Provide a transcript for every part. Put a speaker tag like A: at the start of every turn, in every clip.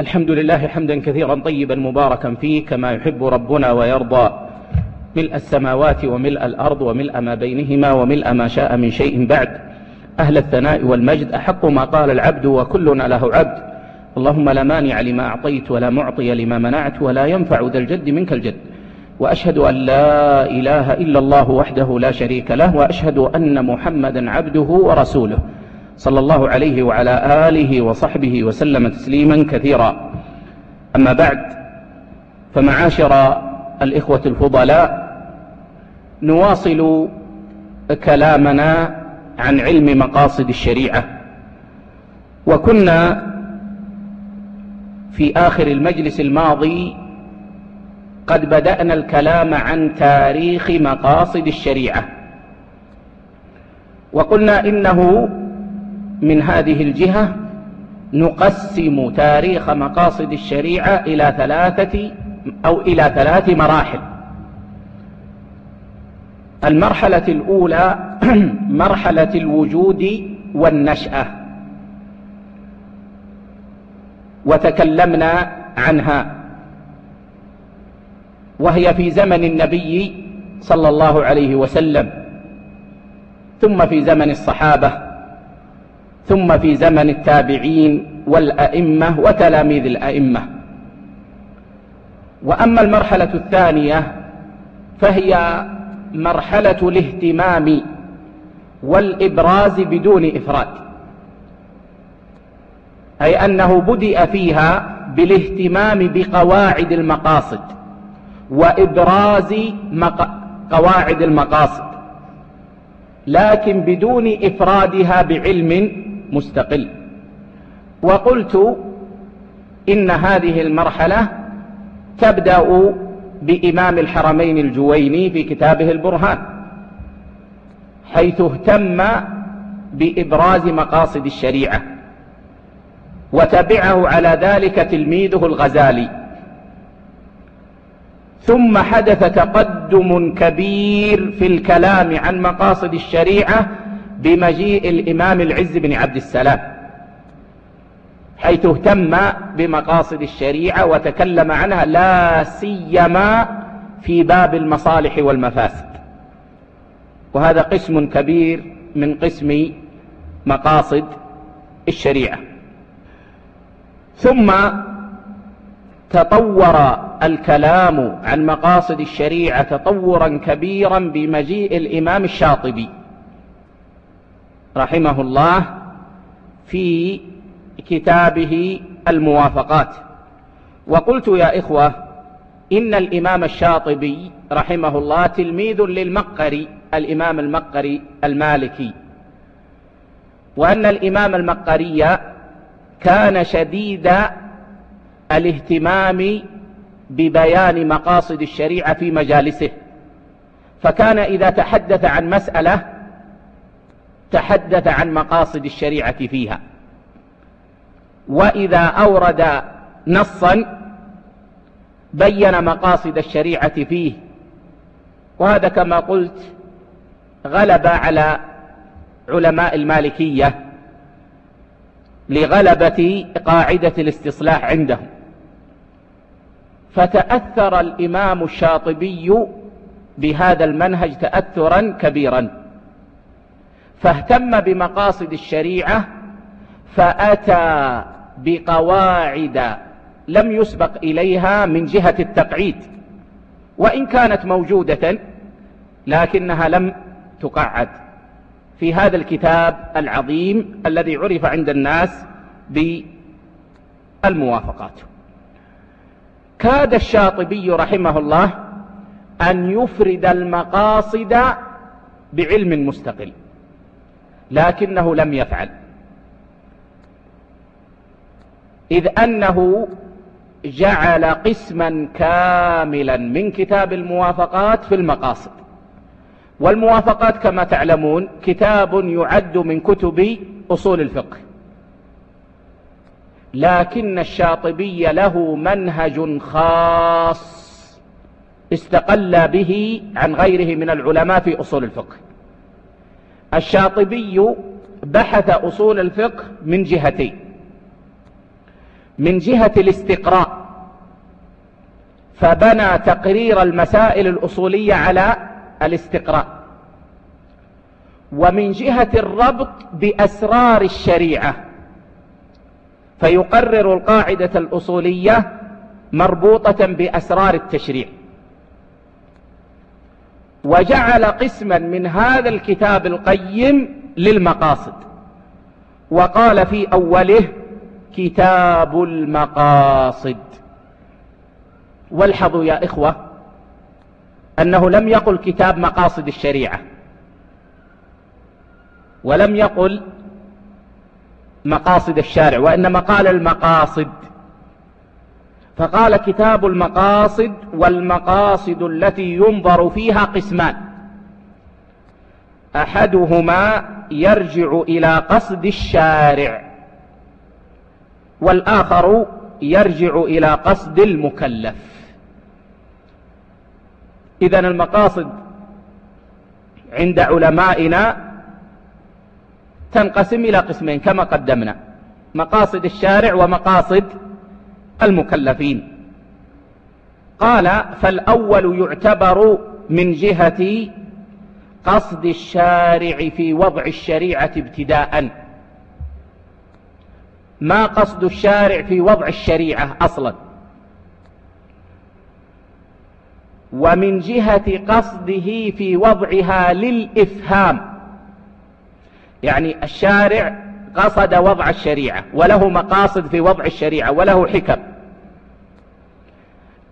A: الحمد لله حمدا كثيرا طيبا مباركا فيه كما يحب ربنا ويرضى. ملء السماوات وملء الأرض وملء ما بينهما وملء ما شاء من شيء بعد. أهل الثناء والمجد أحق ما قال العبد وكلنا له عبد. اللهم لا مانع لما أعطيت ولا معطي لما منعت ولا ينفع ذا الجد منك الجد. وأشهد أن لا إله إلا الله وحده لا شريك له وأشهد أن محمدا عبده ورسوله. صلى الله عليه وعلى آله وصحبه وسلم تسليما كثيرا. أما بعد فمعاشر الإخوة الفضلاء نواصل كلامنا عن علم مقاصد الشريعة. وكنا في آخر المجلس الماضي قد بدأنا الكلام عن تاريخ مقاصد الشريعة. وقلنا إنه من هذه الجهة نقسم تاريخ مقاصد الشريعة إلى ثلاثة أو إلى ثلاث مراحل. المرحلة الأولى مرحلة الوجود والنشأة. وتكلمنا عنها. وهي في زمن النبي صلى الله عليه وسلم. ثم في زمن الصحابة. ثم في زمن التابعين والأئمة وتلاميذ الأئمة. وأما المرحلة الثانية فهي مرحلة الاهتمام والإبراز بدون إفراد أي أنه بدأ فيها بالاهتمام بقواعد المقاصد وإبراز قواعد المقاصد لكن بدون إفرادها بعلم مستقل. وقلت إن هذه المرحلة تبدأ بإمام الحرمين الجويني في كتابه البرهان حيث اهتم بإبراز مقاصد الشريعة وتبعه على ذلك تلميذه الغزالي. ثم حدث تقدم كبير في الكلام عن مقاصد الشريعة بمجيء الإمام العز بن عبد السلام حيث اهتم بمقاصد الشريعة وتكلم عنها لا سيما في باب المصالح والمفاسد. وهذا قسم كبير من قسم مقاصد الشريعة. ثم تطور الكلام عن مقاصد الشريعة تطورا كبيرا بمجيء الإمام الشاطبي. رحمه الله في كتابه الموافقات. وقلت يا إخوة إن الإمام الشاطبي رحمه الله تلميذ للمقري الإمام المقري المالكي. وأن الإمام المقري كان شديد الاهتمام ببيان مقاصد الشريعة في مجالسه. فكان إذا تحدث عن مسألة تحدث عن مقاصد الشريعة فيها. وإذا أورد نصا بين مقاصد الشريعة فيه. وهذا كما قلت غلب على علماء المالكية لغلبة قاعدة الاستصلاح عندهم. فتأثر الإمام الشاطبي بهذا المنهج تأثرا كبيرا. فاهتم بمقاصد الشريعة فأتى بقواعد لم يسبق إليها من جهة التقعيد وإن كانت موجودة لكنها لم تقعد. في هذا الكتاب العظيم الذي عرف عند الناس بالموافقات. كاد الشاطبي رحمه الله أن يفرد المقاصد بعلم مستقل. لكنه لم يفعل. إذ أنه جعل قسما كاملا من كتاب الموافقات في المقاصد. والموافقات كما تعلمون كتاب يعد من كتب أصول الفقه. لكن الشاطبي له منهج خاص استقل به عن غيره من العلماء في أصول الفقه. الشاطبي بحث أصول الفقه من جهتين من جهة الاستقراء. فبنى تقرير المسائل الأصولية على الاستقراء. ومن جهة الربط بأسرار الشريعة. فيقرر القاعدة الأصولية مربوطة بأسرار التشريع. وجعل قسما من هذا الكتاب القيم للمقاصد. وقال في أوله كتاب المقاصد. والحظوا يا إخوة أنه لم يقل كتاب مقاصد الشريعة ولم يقل مقاصد الشارع وإنما قال المقاصد. فقال كتاب المقاصد والمقاصد التي ينظر فيها قسمان. أحدهما يرجع إلى قصد الشارع والآخر يرجع إلى قصد المكلف. إذا المقاصد عند علمائنا تنقسم إلى قسمين كما قدمنا مقاصد الشارع ومقاصد المكلفين. قال فالأول يعتبر من جهة قصد الشارع في وضع الشريعة ابتداء. ما قصد الشارع في وضع الشريعة أصلا؟ ومن جهة قصده في وضعها للإفهام. يعني الشارع قصد وضع الشريعة وله مقاصد في وضع الشريعة وله حكم.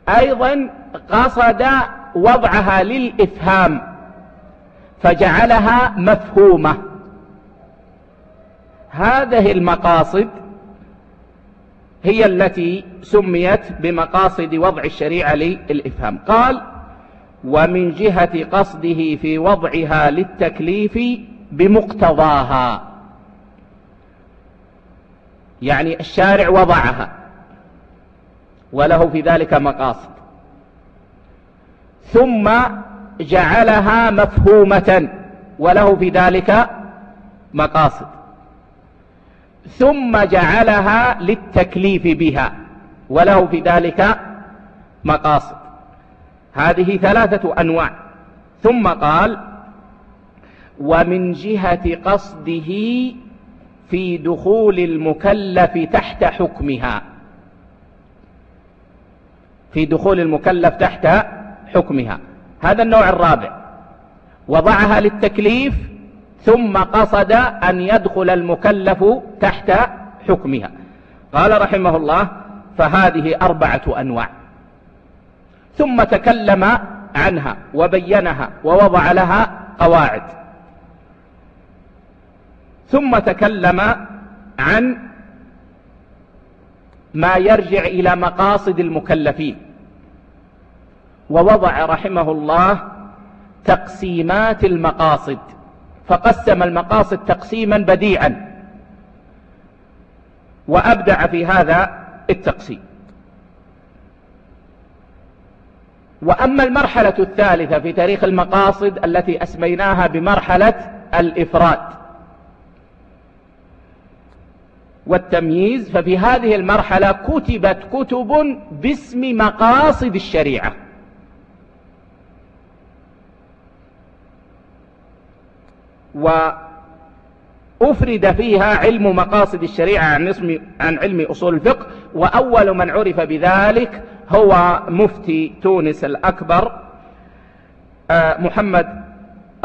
A: أيضا قصد وضعها للإفهام فجعلها مفهومة. هذه المقاصد هي التي سميت بمقاصد وضع الشريعة للإفهام. قال ومن جهة قصده في وضعها للتكليف بمقتضاها. يعني الشارع وضعها وله في ذلك مقاصد. ثم جعلها مفهومة وله في ذلك مقاصد. ثم جعلها للتكليف بها وله في ذلك مقاصد. هذه ثلاثة أنواع. ثم قال ومن جهة قصده في دخول المكلف تحت حكمها. في دخول المكلف تحت حكمها. هذا النوع الرابع. وضعها للتكليف ثم قصد أن يدخل المكلف تحت حكمها. قال رحمه الله فهذه أربعة أنواع. ثم تكلم عنها وبينها ووضع لها قواعد. ثم تكلم عن ما يرجع إلى مقاصد المكلفين. ووضع رحمه الله تقسيمات المقاصد. فقسم المقاصد تقسيما بديعا. وأبدع في هذا التقسيم. وأما المرحلة الثالثة في تاريخ المقاصد التي أسميناها بمرحلة الإفراد. والتمييز ففي هذه المرحلة كتبت كتب باسم مقاصد الشريعة. وأفرد فيها علم مقاصد الشريعة عن, اسم عن علم أصول الفقه وأول من عرف بذلك هو مفتي تونس الأكبر آه، محمد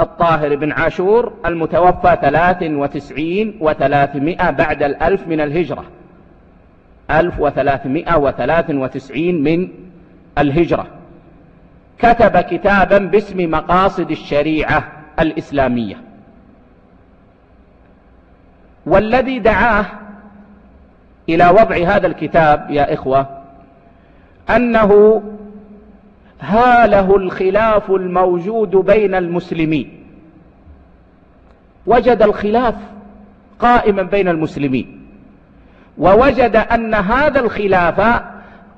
A: الطاهر بن عاشور المتوفى ثلاث وتسعين وثلاثمائة بعد الألف من الهجرة. ألف وثلاثمائة وثلاث وتسعين من الهجرة. كتب كتابا باسم مقاصد الشريعة الإسلامية. والذي دعاه إلى وضع هذا الكتاب يا إخوة أنه هاله الخلاف الموجود بين المسلمين. وجد الخلاف قائما بين المسلمين. ووجد أن هذا الخلاف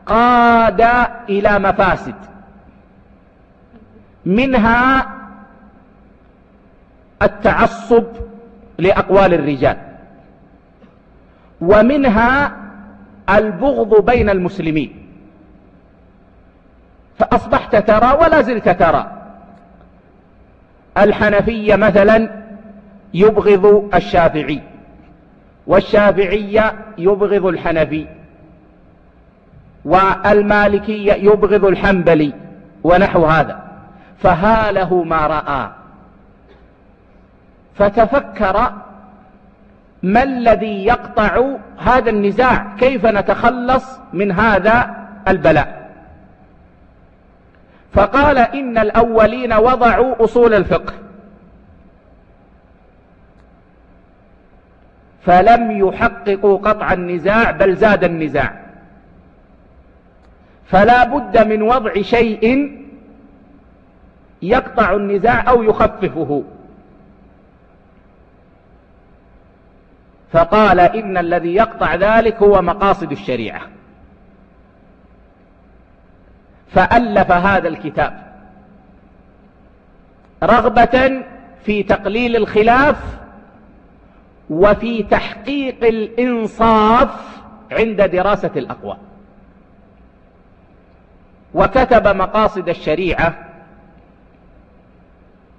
A: قاد إلى مفاسد. منها التعصب لأقوال الرجال. ومنها البغض بين المسلمين. فأصبحت ترى ولا زلت ترى. الحنفية مثلا يبغض الشافعي والشافعية يبغض الحنفي والمالكية يبغض الحنبلي ونحو هذا. فها له ما رأى. فتفكر ما الذي يقطع هذا النزاع؟ كيف نتخلص من هذا البلاء؟ فقال إن الأولين وضعوا أصول الفقه. فلم يحققوا قطع النزاع بل زاد النزاع. فلا بد من وضع شيء يقطع النزاع أو يخففه. فقال إن الذي يقطع ذلك هو مقاصد الشريعة. فألف هذا الكتاب رغبة في تقليل الخلاف وفي تحقيق الإنصاف عند دراسة الأقوال. وكتب مقاصد الشريعة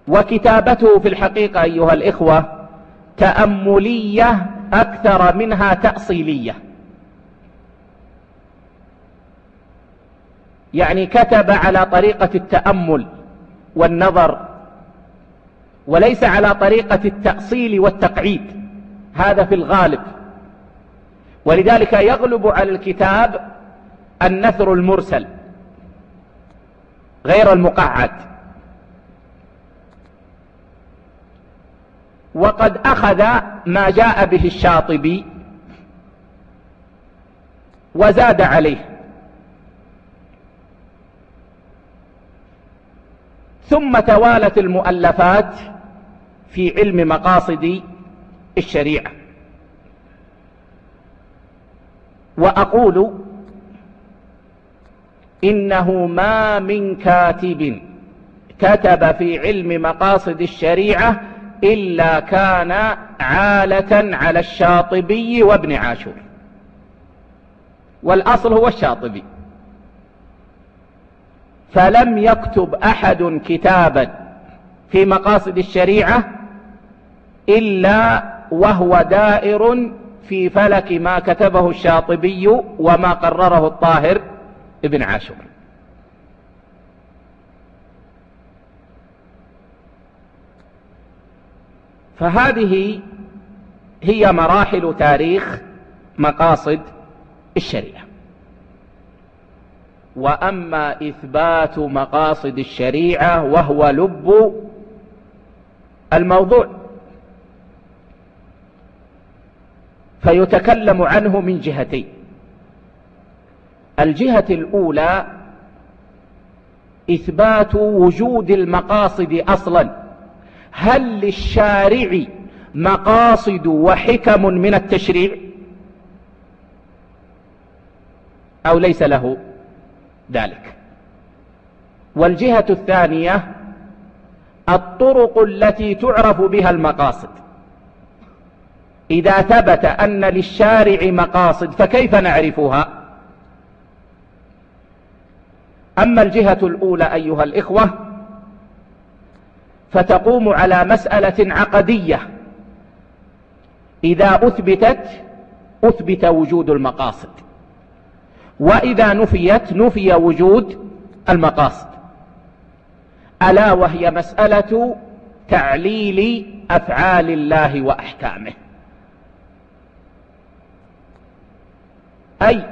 A: وكتابته في الحقيقة أيها الإخوة تأملية أكثر منها تأصيلية. يعني كتب على طريقة التأمل والنظر وليس على طريقة التأصيل والتقعيد هذا في الغالب. ولذلك يغلب على الكتاب النثر المرسل غير المقعد. وقد أخذ ما جاء به الشاطبي وزاد عليه. ثم توالت المؤلفات في علم مقاصد الشريعة. وأقول إنه ما من كاتب كتب في علم مقاصد الشريعة إلا كان عالة على الشاطبي وابن عاشور. والأصل هو الشاطبي. فلم يكتب أحد كتابا في مقاصد الشريعة إلا وهو دائر في فلك ما كتبه الشاطبي وما قرره الطاهر ابن عاشور. فهذه هي مراحل تاريخ مقاصد الشريعة. وأما إثبات مقاصد الشريعة وهو لب الموضوع. فيتكلم عنه من جهتين. الجهة الأولى إثبات وجود المقاصد أصلا. هل للشارع مقاصد وحكم من التشريع؟ أو ليس له؟ ذلك. والجهة الثانية الطرق التي تعرف بها المقاصد. إذا ثبت أن للشارع مقاصد فكيف نعرفها؟ أما الجهة الأولى أيها الإخوة فتقوم على مسألة عقدية. إذا أثبتت أثبت وجود المقاصد. وإذا نفيت نفي وجود المقاصد. ألا وهي مسألة تعليل أفعال الله وأحكامه. أي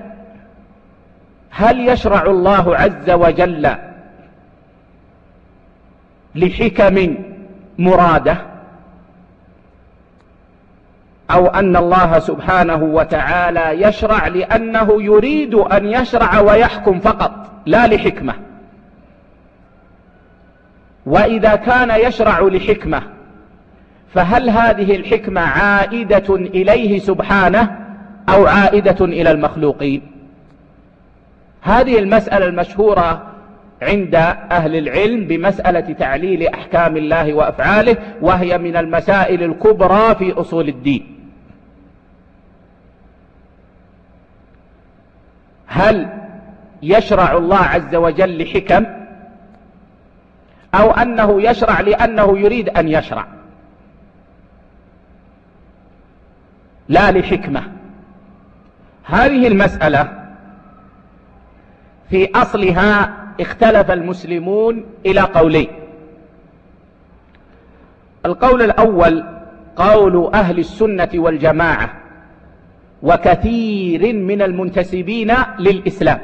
A: هل يشرع الله عز وجل لحكم مرادة؟ أو أن الله سبحانه وتعالى يشرع لأنه يريد أن يشرع ويحكم فقط لا لحكمة. وإذا كان يشرع لحكمة فهل هذه الحكمة عائدة إليه سبحانه أو عائدة إلى المخلوقين؟ هذه المسألة المشهورة عند أهل العلم بمسألة تعليل أحكام الله وأفعاله وهي من المسائل الكبرى في أصول الدين. هل يشرع الله عز وجل لحكم؟ أو أنه يشرع لأنه يريد أن يشرع؟ لا لحكمة. هذه المسألة في أصلها اختلف المسلمون إلى قولين. القول الأول قول أهل السنة والجماعة. وكثير من المنتسبين للإسلام.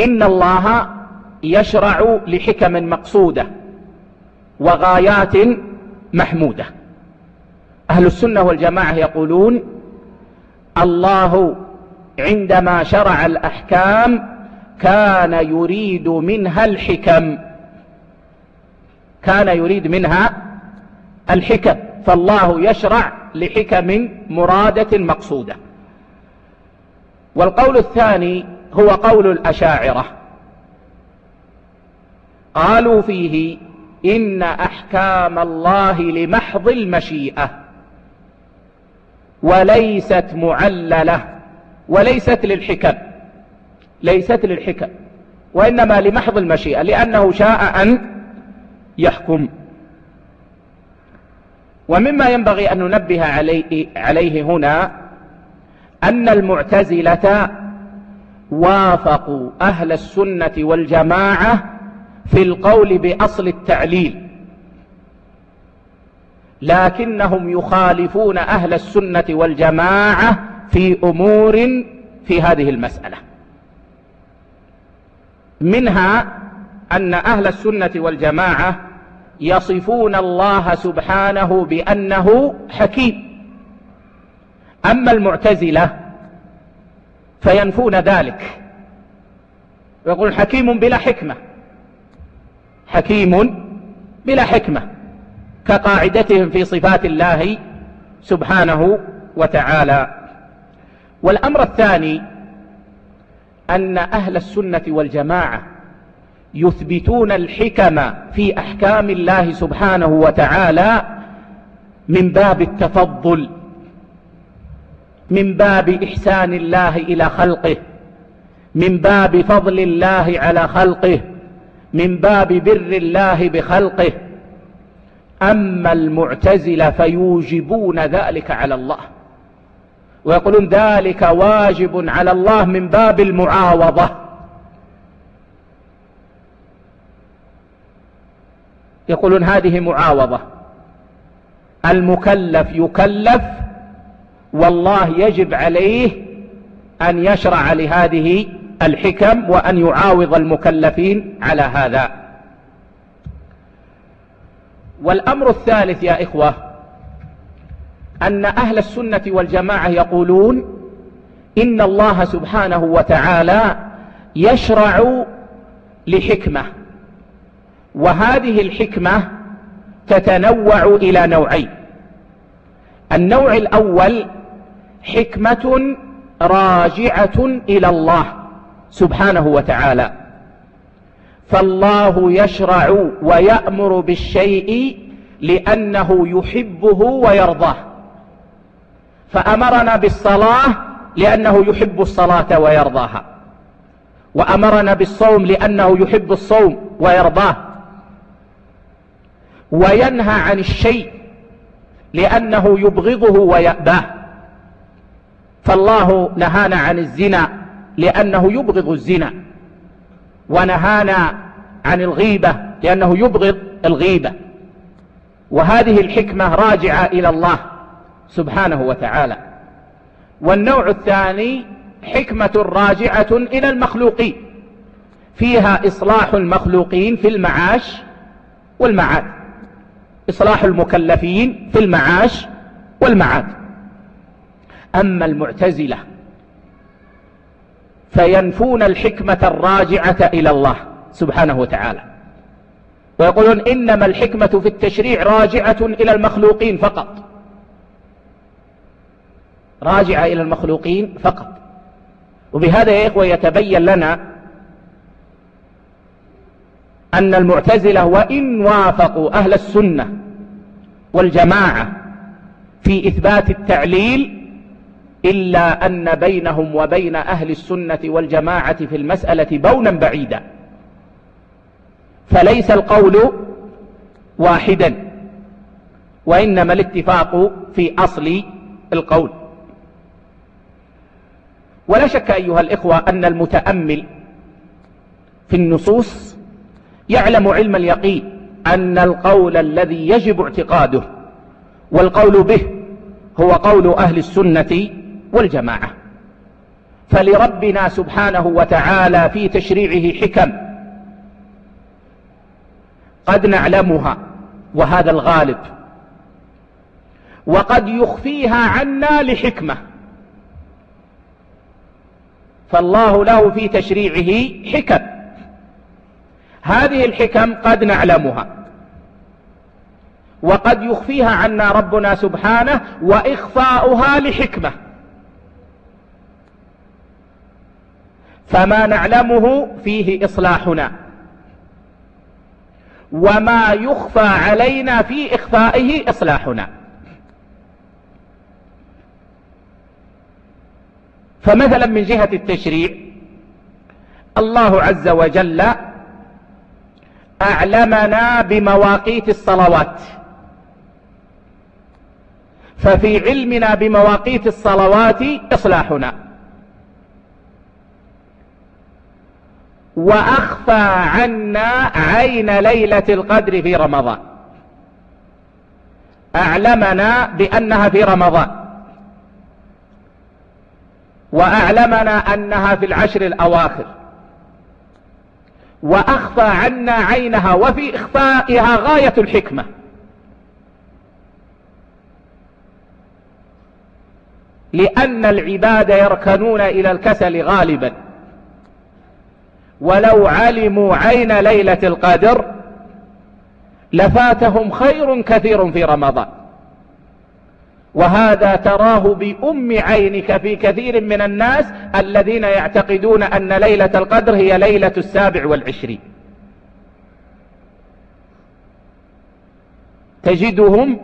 A: إن الله يشرع لحكم مقصودة وغايات محمودة. أهل السنة والجماعة يقولون الله عندما شرع الأحكام كان يريد منها الحكم. كان يريد منها الحكم. فالله يشرع لحكم مرادة مقصودة. والقول الثاني هو قول الأشاعرة. قالوا فيه إن أحكام الله لمحض المشيئة. وليست معللة وليست للحكم ليست للحكم وإنما لمحض المشيئة لأنه شاء أن يحكم. ومما ينبغي أن ننبه عليه, عليه هنا أن المعتزلة وافقوا أهل السنة والجماعة في القول بأصل التعليل لكنهم يخالفون أهل السنة والجماعة في أمور في هذه المسألة. منها أن أهل السنة والجماعة يصفون الله سبحانه بأنه حكيم. أما المعتزلة فينفون ذلك. ويقول حكيم بلا حكمة. حكيم بلا حكمة كقاعدتهم في صفات الله سبحانه وتعالى. والأمر الثاني أن أهل السنة والجماعة يثبتون الحكم في أحكام الله سبحانه وتعالى من باب التفضل من باب إحسان الله إلى خلقه من باب فضل الله على خلقه من باب بر الله بخلقه. أما المعتزلة فيوجبون ذلك على الله ويقولون ذلك واجب على الله من باب المعاوضة. يقولون هذه معاوضة. المكلف يكلف والله يجب عليه أن يشرع لهذه الحكم وأن يعاوض المكلفين على هذا. والأمر الثالث يا إخوة أن أهل السنة والجماعة يقولون إن الله سبحانه وتعالى يشرع لحكمة. وهذه الحكمة تتنوع إلى نوعين. النوع الأول حكمة راجعة إلى الله سبحانه وتعالى. فالله يشرع ويأمر بالشيء لأنه يحبه ويرضاه. فأمرنا بالصلاة لأنه يحب الصلاة ويرضاها. وأمرنا بالصوم لأنه يحب الصوم ويرضاه. وينهى عن الشيء لأنه يبغضه ويأباه. فالله نهانا عن الزنا لأنه يبغض الزنا ونهانا عن الغيبة لأنه يبغض الغيبة. وهذه الحكمة راجعة إلى الله سبحانه وتعالى. والنوع الثاني حكمة راجعة إلى المخلوقين. فيها إصلاح المخلوقين في المعاش والمعاد. إصلاح المكلفين في المعاش والمعاد. أما المعتزلة فينفون الحكمة الراجعة إلى الله سبحانه وتعالى. ويقولون إنما الحكمة في التشريع راجعة إلى المخلوقين فقط. راجعة إلى المخلوقين فقط. وبهذا يا إخوة يتبين لنا أن المعتزلة وإن وافقوا أهل السنة والجماعة في إثبات التعليل إلا أن بينهم وبين أهل السنة والجماعة في المسألة بونا بعيدا. فليس القول واحدا وإنما الاتفاق في أصل القول. ولا شك أيها الإخوة أن المتأمل في النصوص يعلم علم اليقين أن القول الذي يجب اعتقاده والقول به هو قول أهل السنة والجماعة. فلربنا سبحانه وتعالى في تشريعه حكم قد نعلمها وهذا الغالب وقد يخفيها عنا لحكمة. فالله له في تشريعه حكم. هذه الحكم قد نعلمها. وقد يخفيها عنا ربنا سبحانه وإخفاؤها لحكمة. فما نعلمه فيه إصلاحنا. وما يخفى علينا في إخفائه إصلاحنا. فمثلا من جهة التشريع الله عز وجل أعلمنا بمواقيت الصلوات. ففي علمنا بمواقيت الصلوات إصلاحنا. وأخفى عنا عين ليلة القدر في رمضان. أعلمنا بأنها في رمضان. وأعلمنا أنها في العشر الأواخر. وأخفى عنا عينها وفي إخفائها غاية الحكمة. لأن العباد يركنون إلى الكسل غالبا. ولو علموا عين ليلة القدر لفاتهم خير كثير في رمضان. وهذا تراه بأم عينك في كثير من الناس الذين يعتقدون أن ليلة القدر هي ليلة السابع والعشرين. تجدهم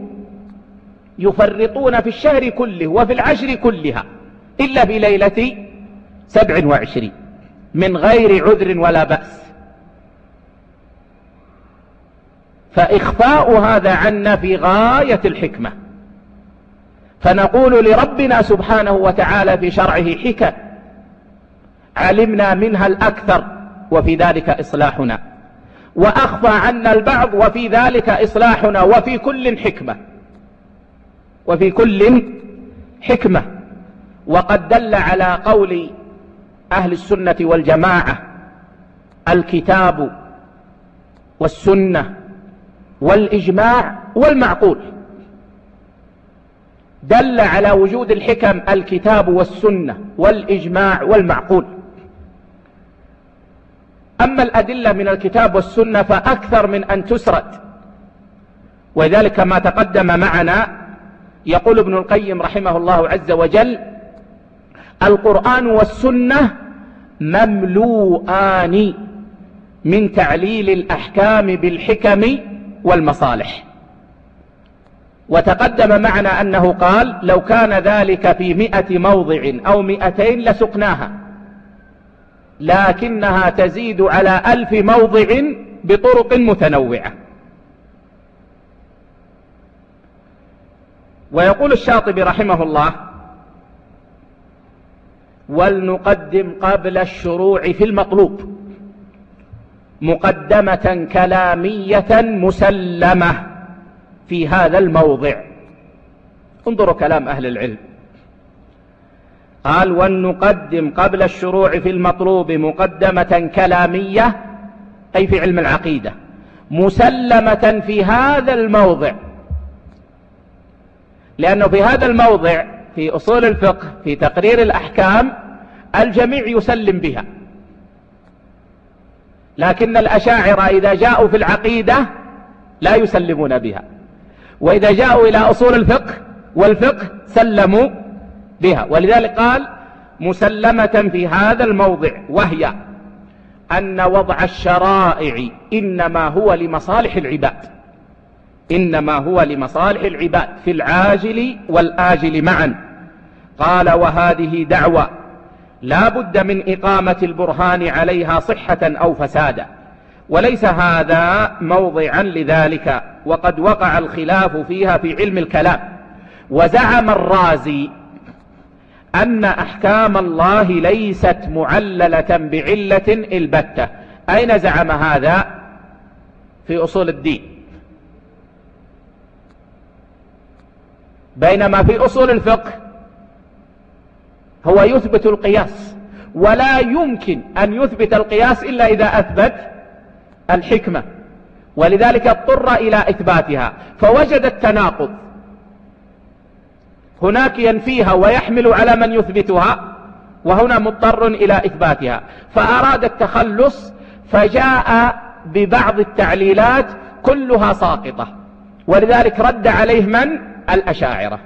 A: يفرطون في الشهر كله وفي العشر كلها إلا في ليلة سبع وعشرين من غير عذر ولا بأس. فإخفاء هذا عنا في غاية الحكمة. فنقول لربنا سبحانه وتعالى في شرعه حكم علمنا منها الأكثر وفي ذلك إصلاحنا وأخفى عنا البعض وفي ذلك إصلاحنا وفي كل حكمة وفي كل حكمة وقد دل على قول أهل السنة والجماعة الكتاب والسنة والإجماع والمعقول. دل على وجود الحكم الكتاب والسنة والإجماع والمعقول. أما الأدلة من الكتاب والسنة فأكثر من أن تسرد. ولذلك ما تقدم معنا يقول ابن القيم رحمه الله عز وجل القرآن والسنة مملوءان من تعليل الأحكام بالحكم والمصالح. وتقدم معنا أنه قال لو كان ذلك في مئة موضع أو مئتين لسقناها. لكنها تزيد على ألف موضع بطرق متنوعة. ويقول الشاطبي رحمه الله ولنقدم قبل الشروع في المطلوب. مقدمة كلامية مسلمة. في هذا الموضع. انظروا كلام أهل العلم. قال ولنقدم قبل الشروع في المطلوب مقدمة كلامية أي في علم العقيدة مسلمة في هذا الموضع. لأنه في هذا الموضع في أصول الفقه في تقرير الأحكام الجميع يسلم بها. لكن الأشاعرة إذا جاءوا في العقيدة لا يسلمون بها. وإذا جاءوا إلى أصول الفقه والفقه سلموا بها. ولذلك قال مسلمة في هذا الموضع وهي أن وضع الشرائع إنما هو لمصالح العباد. إنما هو لمصالح العباد في العاجل والآجل معا. قال وهذه دعوة لا بد من إقامة البرهان عليها صحة أو فسادا. وليس هذا موضعا لذلك وقد وقع الخلاف فيها في علم الكلام. وزعم الرازي أن أحكام الله ليست معللة بعلة البتة. أين زعم هذا؟ في أصول الدين. بينما في أصول الفقه هو يثبت القياس ولا يمكن أن يثبت القياس إلا إذا أثبت الحكمة. ولذلك اضطر إلى إثباتها. فوجد التناقض. هناك ينفيها ويحمل على من يثبتها وهنا مضطر إلى إثباتها. فأراد التخلص فجاء ببعض التعليلات كلها ساقطة. ولذلك رد عليه من؟ الأشاعرة.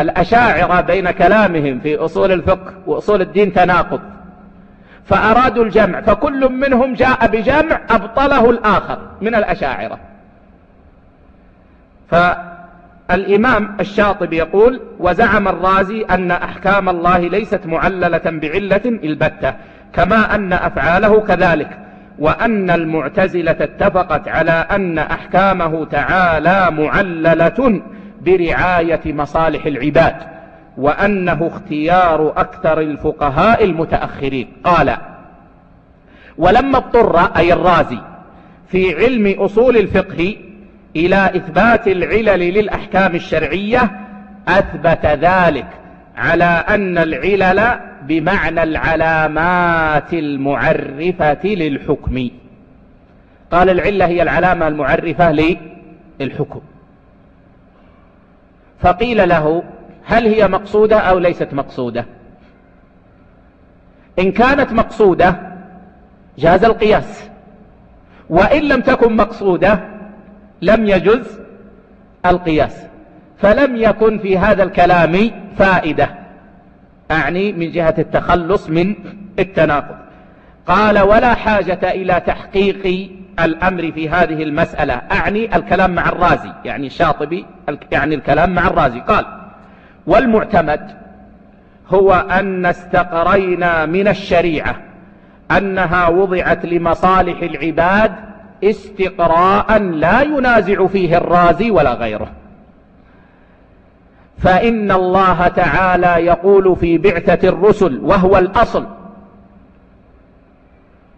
A: الأشاعرة بين كلامهم في أصول الفقه وأصول الدين تناقض. فأرادوا الجمع فكل منهم جاء بجمع أبطله الآخر من الأشاعرة. فالإمام الشاطبي يقول وزعم الرازي أن أحكام الله ليست معللة بعلة البتة كما أن أفعاله كذلك وأن المعتزلة اتفقت على أن أحكامه تعالى معللة برعاية مصالح العباد. وأنه اختيار أكثر الفقهاء المتأخرين. قال ولما اضطر أي الرازي في علم أصول الفقه إلى إثبات العلل للأحكام الشرعية أثبت ذلك على أن العلل بمعنى العلامات المعرفة للحكم. قال العلة هي العلامة المعرفة للحكم. فقيل له هل هي مقصودة أو ليست مقصودة؟ إن كانت مقصودة جاز القياس. وإن لم تكن مقصودة لم يجز القياس. فلم يكن في هذا الكلام فائدة. أعني من جهة التخلص من التناقض. قال ولا حاجة إلى تحقيق الأمر في هذه المسألة. أعني الكلام مع الرازي يعني الشاطبي يعني الكلام مع الرازي. قال والمعتمد هو أن استقرينا من الشريعة أنها وضعت لمصالح العباد استقراء لا ينازع فيه الرازي ولا غيره. فإن الله تعالى يقول في بعثة الرسل وهو الأصل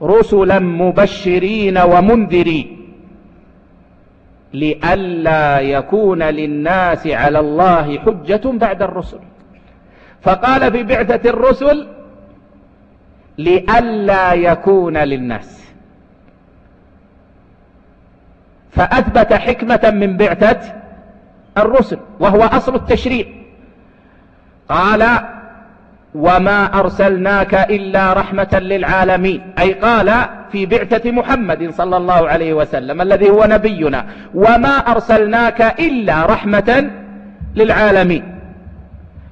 A: رسلا مبشرين ومنذرين. لئلا يكون للناس على الله حجة بعد الرسل. فقال في بعثة الرسل لئلا يكون للناس. فأثبت حكمة من بعثة الرسل وهو أصل التشريع. قال وما أرسلناك إلا رحمة للعالمين. أي قال في بعثة محمد صلى الله عليه وسلم الذي هو نبينا. وما أرسلناك إلا رحمة للعالمين.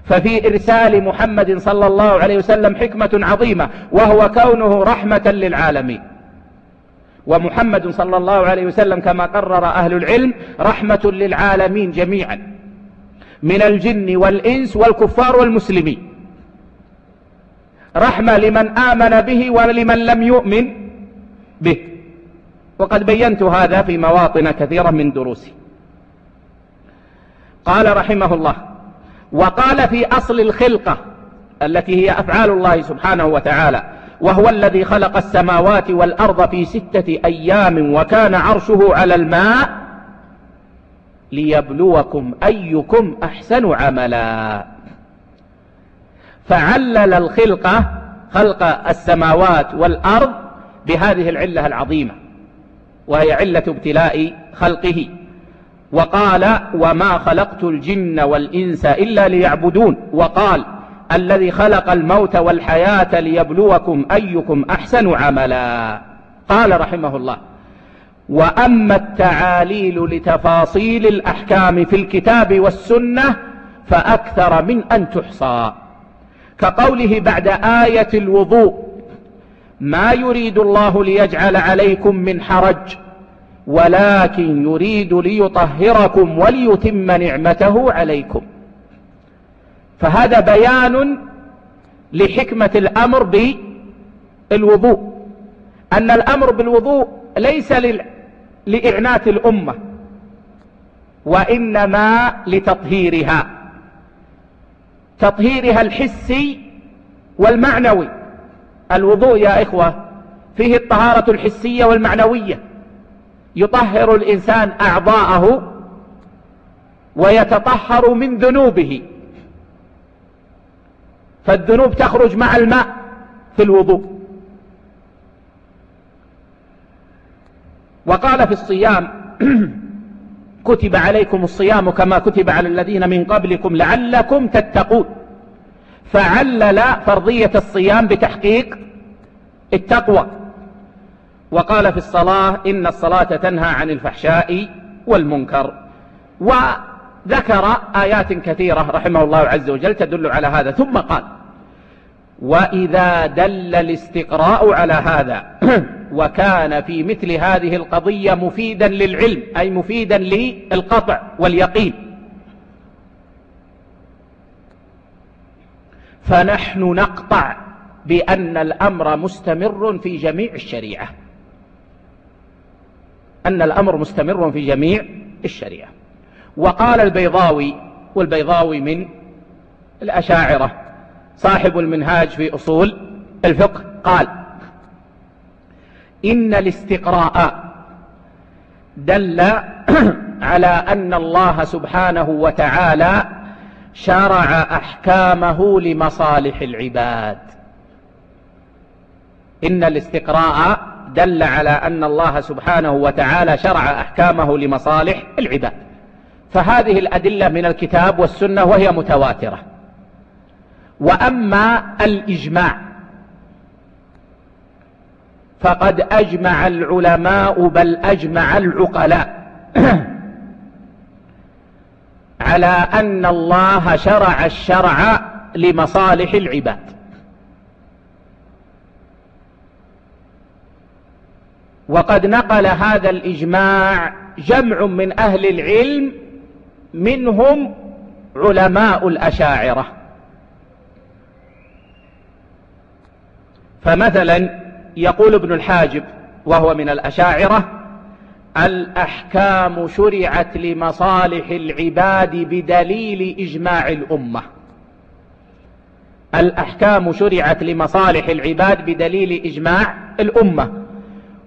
A: ففي إرسال محمد صلى الله عليه وسلم حكمة عظيمة وهو كونه رحمة للعالمين. ومحمد صلى الله عليه وسلم كما قرر أهل العلم رحمة للعالمين جميعا. من الجن والإنس والكفار والمسلمين. رحمة لمن آمن به ولمن لم يؤمن. به وقد بينت هذا في مواطن كثيرة من دروسي. قال رحمه الله وقال في أصل الخلقة التي هي أفعال الله سبحانه وتعالى وهو الذي خلق السماوات والأرض في ستة أيام وكان عرشه على الماء ليبلوكم أيكم أحسن عملا. فعلل الخلقة خلق السماوات والأرض بهذه العلة العظيمة وهي علة ابتلاء خلقه. وقال وما خلقت الجن والإنس إلا ليعبدون وقال الذي خلق الموت والحياة ليبلوكم أيكم أحسن عملا قال رحمه الله وأما التعاليل لتفاصيل الأحكام في الكتاب والسنة فأكثر من أن تحصى كقوله بعد آية الوضوء ما يريد الله ليجعل عليكم من حرج ولكن يريد ليطهركم وليتم نعمته عليكم. فهذا بيان لحكمة الأمر بالوضوء. أن الأمر بالوضوء ليس لإعنات الأمة وإنما لتطهيرها. تطهيرها الحسي والمعنوي. الوضوء يا إخوة فيه الطهارة الحسية والمعنوية. يطهر الإنسان أعضاءه ويتطهر من ذنوبه. فالذنوب تخرج مع الماء في الوضوء. وقال في الصيام كتب عليكم الصيام كما كتب على الذين من قبلكم لعلكم تتقون. فعلل فرضية الصيام بتحقيق التقوى. وقال في الصلاة إن الصلاة تنهى عن الفحشاء والمنكر. وذكر آيات كثيرة رحمه الله عز وجل تدل على هذا. ثم قال وإذا دل الاستقراء على هذا وكان في مثل هذه القضية مفيدا للعلم أي مفيدا للقطع واليقين. فنحن نقطع بأن الأمر مستمر في جميع الشريعة. أن الأمر مستمر في جميع الشريعة. وقال البيضاوي والبيضاوي من الأشاعرة صاحب المنهاج في أصول الفقه قال إن الاستقراء دل على أن الله سبحانه وتعالى شرع أحكامه لمصالح العباد. إن الاستقراء دل على أن الله سبحانه وتعالى شرع أحكامه لمصالح العباد. فهذه الأدلة من الكتاب والسنة وهي متواترة. وأما الإجماع فقد أجمع العلماء بل أجمع العقلاء. على أن الله شرع الشرع لمصالح العباد. وقد نقل هذا الإجماع جمع من أهل العلم منهم علماء الأشاعرة. فمثلا يقول ابن الحاجب وهو من الأشاعرة الأحكام شرعت لمصالح العباد بدليل إجماع الأمة. الأحكام شرعت لمصالح العباد بدليل إجماع الأمة.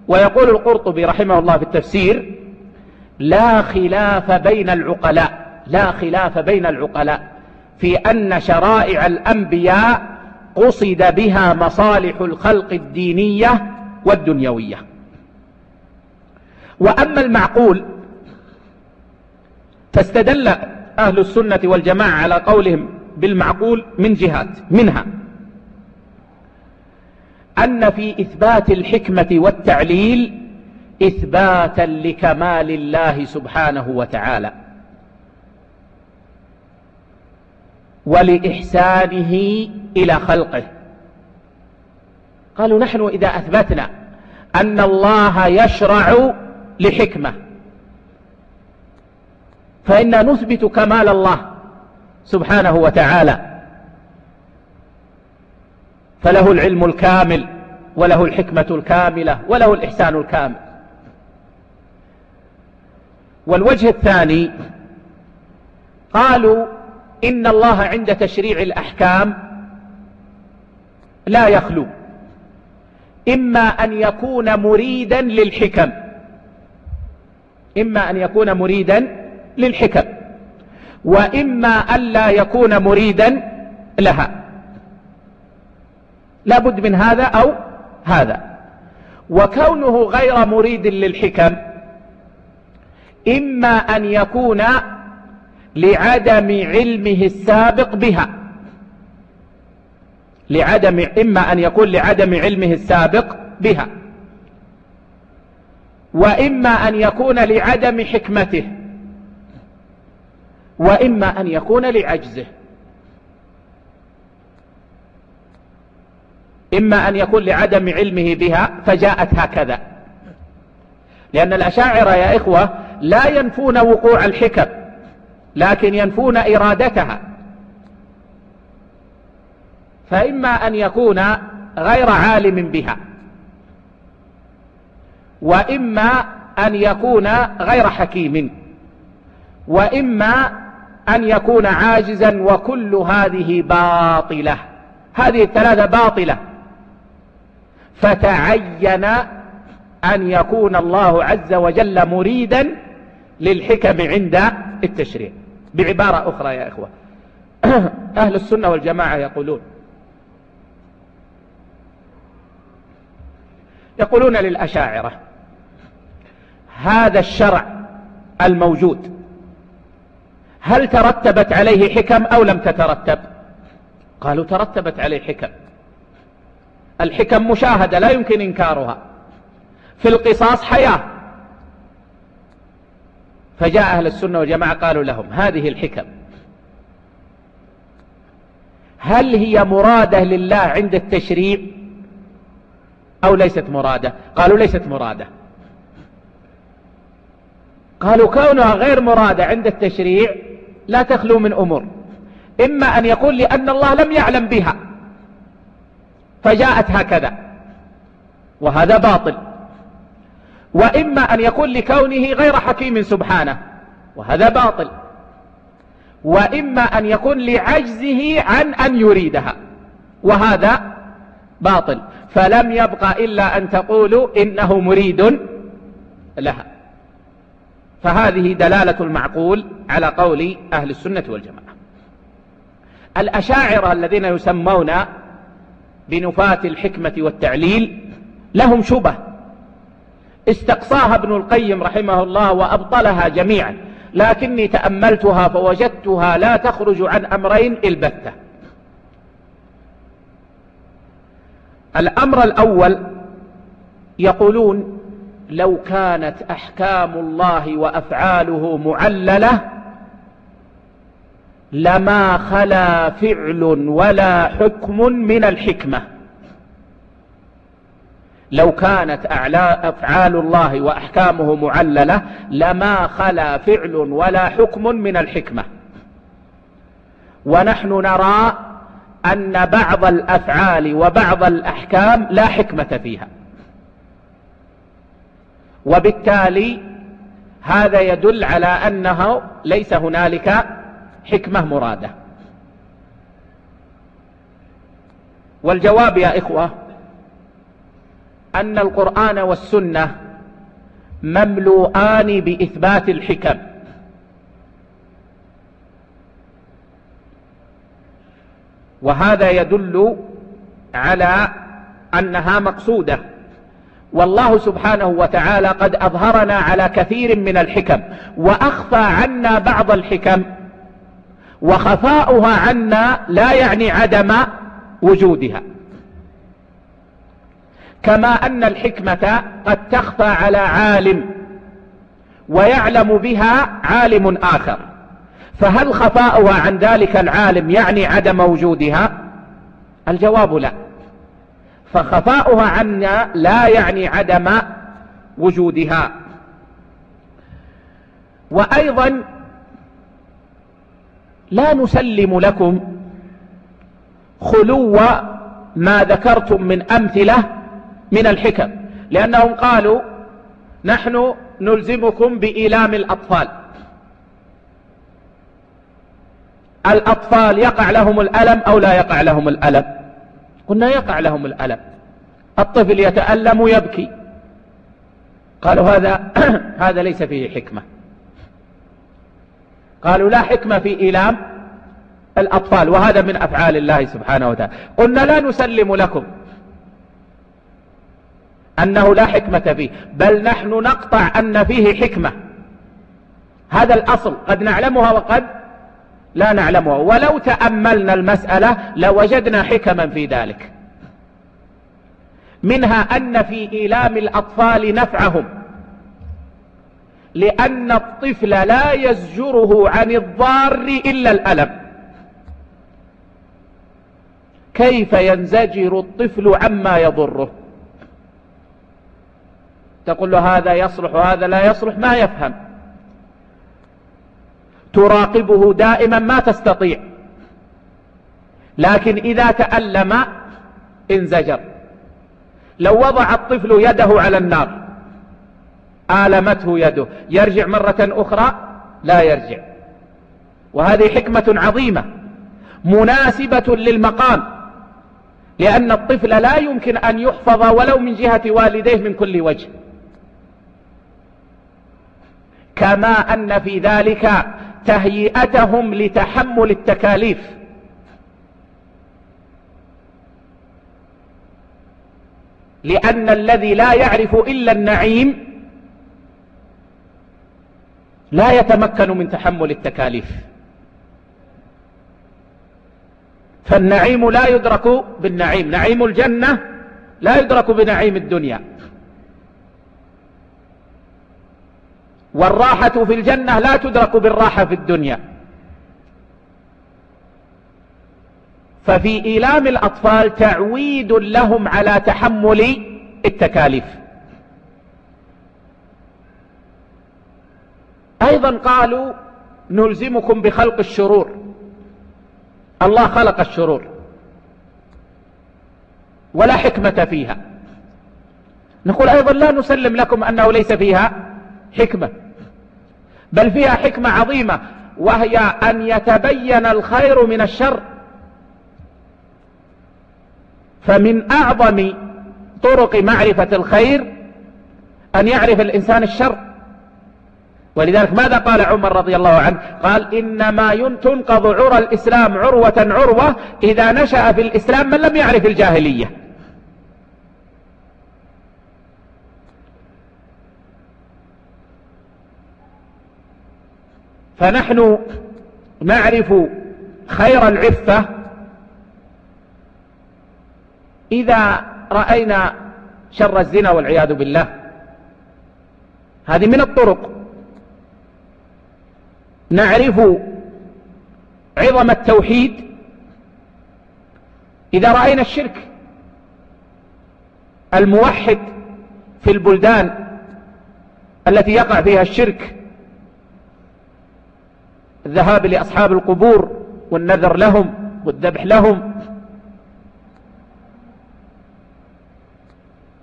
A: ويقول القرطبي رحمه الله في التفسير لا خلاف بين العقلاء لا خلاف بين العقلاء في أن شرائع الأنبياء قصد بها مصالح الخلق الدينية والدنيوية. وأما المعقول فاستدل أهل السنة والجماعة على قولهم بالمعقول من جهات منها أن في إثبات الحكمة والتعليل إثباتا لكمال الله سبحانه وتعالى ولإحسانه إلى خلقه. قالوا نحن إذا أثبتنا أن الله يشرع لحكمة. فإنا نثبت كمال الله سبحانه وتعالى فله العلم الكامل وله الحكمة الكاملة وله الإحسان الكامل. والوجه الثاني قالوا إن الله عند تشريع الأحكام لا يخلو إما أن يكون مريدا للحكم. إما أن يكون مريدا للحكم وإما أن لا يكون مريدا لها. لابد من هذا أو هذا. وكونه غير مريد للحكم إما أن يكون لعدم علمه السابق بها. لعدم إما أن يكون لعدم علمه السابق بها. وإما أن يكون لعدم حكمته. وإما أن يكون لعجزه. إما أن يكون لعدم علمه بها فجاءت هكذا. لأن الأشاعرة يا إخوة لا ينفون وقوع الحكم لكن ينفون إرادتها. فإما أن يكون غير عالم بها. وإما أن يكون غير حكيم وإما أن يكون عاجزا وكل هذه باطلة. هذه الثلاثة باطلة. فتعين أن يكون الله عز وجل مريدا للحكم عند التشريع. بعبارة أخرى يا إخوة. أهل السنة والجماعة يقولون يقولون للأشاعرة هذا الشرع الموجود. هل ترتبت عليه حكم أو لم تترتب؟ قالوا ترتبت عليه حكم. الحكم مشاهدة لا يمكن إنكارها. في القصاص حياة. فجاء أهل السنة والجماعة قالوا لهم هذه الحكم. هل هي مرادة لله عند التشريع أو ليست مرادة؟ قالوا ليست مرادة. قالوا كونها غير مرادة عند التشريع لا تخلو من أمور. إما أن يقول لأن الله لم يعلم بها فجاءت هكذا وهذا باطل. وإما أن يقول لكونه غير حكيم سبحانه وهذا باطل. وإما أن يكون لعجزه عن أن يريدها وهذا باطل. فلم يبقى إلا أن تقولوا إنه مريد لها. فهذه دلالة المعقول على قول أهل السنة والجماعة. الأشاعرة الذين يسمون بنفاة الحكمة والتعليل لهم شبه. استقصاها ابن القيم رحمه الله وأبطلها جميعا. لكني تأملتها فوجدتها لا تخرج عن أمرين البتة. الأمر الأول يقولون لو كانت أحكام الله وأفعاله معللة لما خلا فعل ولا حكم من الحكمة. لو كانت أفعال الله وأحكامه معللة لما خلا فعل ولا حكم من الحكمة. ونحن نرى أن بعض الأفعال وبعض الأحكام لا حكمة فيها. وبالتالي هذا يدل على أنه ليس هنالك حكمة مرادة. والجواب يا إخوة أن القرآن والسنة مملوءان بإثبات الحكم. وهذا يدل على أنها مقصودة. والله سبحانه وتعالى قد أظهرنا على كثير من الحكم وأخفى عنا بعض الحكم وخفاؤها عنا لا يعني عدم وجودها. كما أن الحكمة قد تخفى على عالم ويعلم بها عالم آخر. فهل خفاؤها عن ذلك العالم يعني عدم وجودها؟ الجواب لا. فخفاؤها عنا لا يعني عدم وجودها. وأيضا لا نسلم لكم خلو ما ذكرتم من أمثلة من الحكم لأنهم قالوا نحن نلزمكم بإيلام الأطفال. الأطفال يقع لهم الألم أو لا يقع لهم الألم؟ قلنا يقع لهم الألم. الطفل يتألم ويبكي. قالوا هذا هذا ليس فيه حكمة. قالوا لا حكمة في إيلام الأطفال وهذا من أفعال الله سبحانه وتعالى. قلنا لا نسلم لكم أنه لا حكمة فيه بل نحن نقطع أن فيه حكمة. هذا الأصل قد نعلمها وقد لا نعلمها ولو تأملنا المسألة لوجدنا حكما في ذلك. منها أن في إيلام الأطفال نفعهم. لأن الطفل لا يزجره عن الضار إلا الألم. كيف ينزجر الطفل عما يضره؟ تقول له هذا يصلح وهذا لا يصلح ما يفهم. تراقبه دائما ما تستطيع. لكن إذا تألم انزجر. لو وضع الطفل يده على النار آلمته يده يرجع مرة أخرى؟ لا يرجع. وهذه حكمة عظيمة مناسبة للمقام لأن الطفل لا يمكن أن يحفظ ولو من جهة والديه من كل وجه. كما أن في ذلك تهيئتهم لتحمل التكاليف. لأن الذي لا يعرف إلا النعيم لا يتمكن من تحمل التكاليف. فالنعيم لا يدرك بالنعيم. نعيم الجنة لا يدرك بنعيم الدنيا. والراحة في الجنة لا تدرك بالراحة في الدنيا. ففي إيلام الأطفال تعويد لهم على تحمل التكاليف. أيضا قالوا نلزمكم بخلق الشرور. الله خلق الشرور. ولا حكمة فيها. نقول أيضا لا نسلم لكم أنه ليس فيها حكمة. بل فيها حكمة عظيمة وهي أن يتبين الخير من الشر. فمن أعظم طرق معرفة الخير أن يعرف الإنسان الشر. ولذلك ماذا قال عمر رضي الله عنه؟ قال إنما تنقض عرى الإسلام عروة عروة إذا نشأ في الإسلام من لم يعرف الجاهلية. فنحن نعرف خير العفة إذا رأينا شر الزنا والعياذ بالله. هذه من الطرق. نعرف عظم التوحيد إذا رأينا الشرك. الموحد في البلدان التي يقع فيها الشرك الذهاب لأصحاب القبور والنذر لهم والذبح لهم.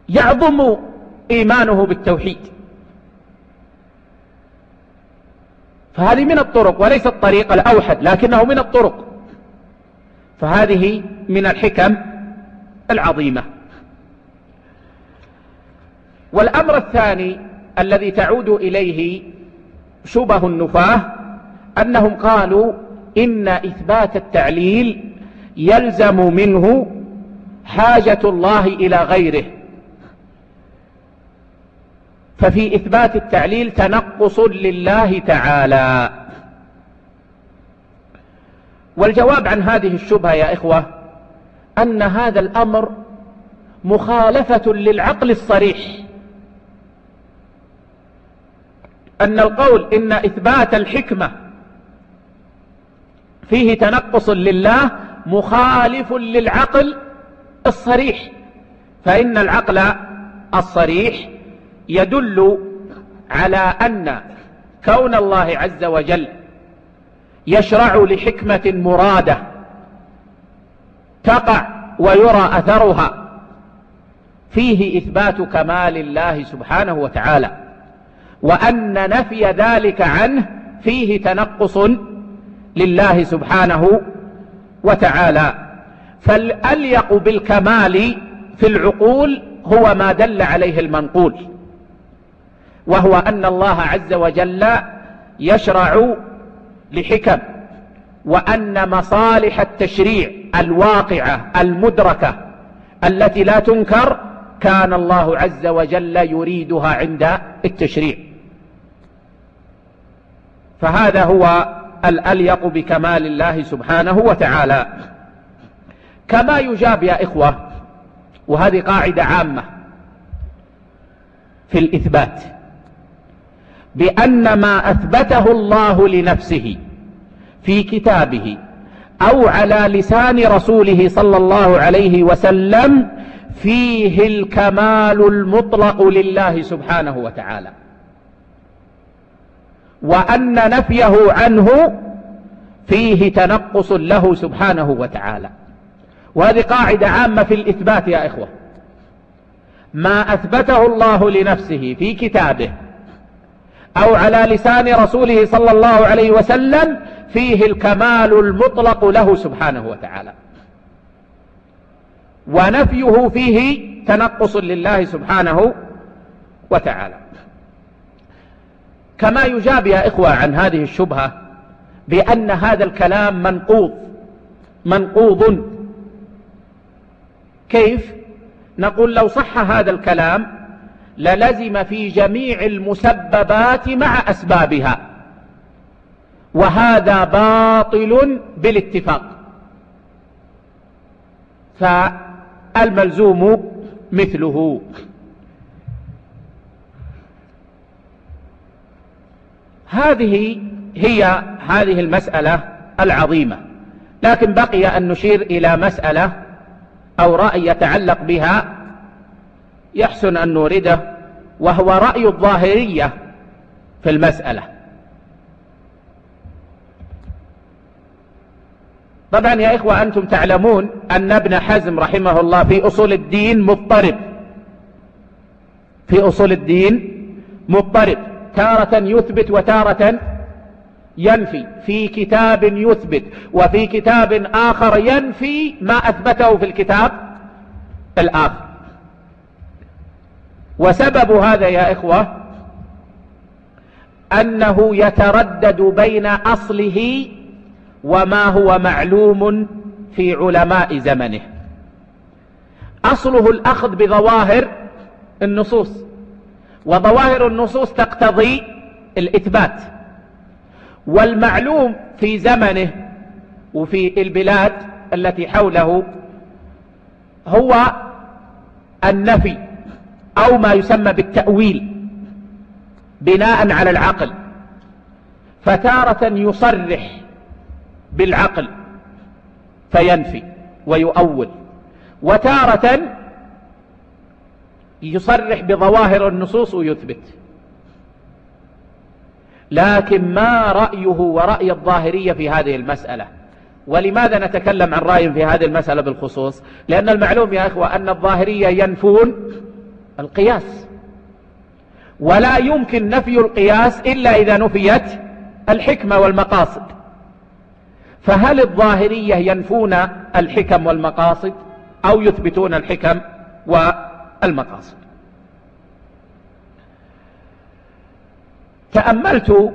A: يعظم إيمانه بالتوحيد. فهذه من الطرق وليس الطريق الأوحد لكنه من الطرق. فهذه من الحكم العظيمة. والأمر الثاني الذي تعود إليه شبه النفاة أنهم قالوا إن إثبات التعليل يلزم منه حاجة الله إلى غيره. ففي إثبات التعليل تنقص لله تعالى. والجواب عن هذه الشبهة يا إخوة أن هذا الأمر مخالفة للعقل الصريح. أن القول إن إثبات الحكمة فيه تنقص لله مخالف للعقل الصريح. فإن العقل الصريح يدل على أن كون الله عز وجل يشرع لحكمة مرادة تقع ويرى أثرها فيه إثبات كمال الله سبحانه وتعالى. وأن نفي ذلك عنه فيه تنقص لله سبحانه وتعالى. فالأليق بالكمال في العقول هو ما دل عليه المنقول وهو أن الله عز وجل يشرع لحكم وأن مصالح التشريع الواقعة المدركة التي لا تنكر كان الله عز وجل يريدها عند التشريع. فهذا هو الأليق بكمال الله سبحانه وتعالى. كما يجاب يا إخوة وهذه قاعدة عامة في الإثبات بأن ما أثبته الله لنفسه في كتابه أو على لسان رسوله صلى الله عليه وسلم فيه الكمال المطلق لله سبحانه وتعالى. وأن نفيه عنه فيه تنقص له سبحانه وتعالى. وهذه قاعدة عامة في الإثبات يا إخوة. ما أثبته الله لنفسه في كتابه أو على لسان رسوله صلى الله عليه وسلم فيه الكمال المطلق له سبحانه وتعالى. ونفيه فيه تنقص لله سبحانه وتعالى. كما يجاب يا إخوة عن هذه الشبهة بأن هذا الكلام منقوض منقوض. كيف؟ نقول لو صح هذا الكلام للزم في جميع المسببات مع أسبابها وهذا باطل بالاتفاق. فالملزوم مثله. هذه هي هذه المسألة العظيمة. لكن بقي أن نشير إلى مسألة أو رأي يتعلق بها يحسن أن نورده وهو رأي الظاهرية في المسألة. طبعا يا إخوة أنتم تعلمون أن ابن حزم رحمه الله في أصول الدين مضطرب. في أصول الدين مضطرب. تارة يثبت وتارة ينفي. في كتاب يثبت وفي كتاب آخر ينفي ما أثبته في الكتاب الآخر. وسبب هذا يا إخوة أنه يتردد بين أصله وما هو معلوم في علماء زمنه. أصله الأخذ بظواهر النصوص. وظواهر النصوص تقتضي الإثبات. والمعلوم في زمنه وفي البلاد التي حوله هو النفي أو ما يسمى بالتأويل بناء على العقل. فتارة يصرح بالعقل فينفي ويؤول. وتارة يصرح بظواهر النصوص ويثبت. لكن ما رأيه ورأي الظاهرية في هذه المسألة؟ ولماذا نتكلم عن رأي في هذه المسألة بالخصوص؟ لأن المعلوم يا إخوة أن الظاهرية ينفون القياس. ولا يمكن نفي القياس إلا إذا نفيت الحكمة والمقاصد. فهل الظاهرية ينفون الحكم والمقاصد أو يثبتون الحكم والمقاصد تأملت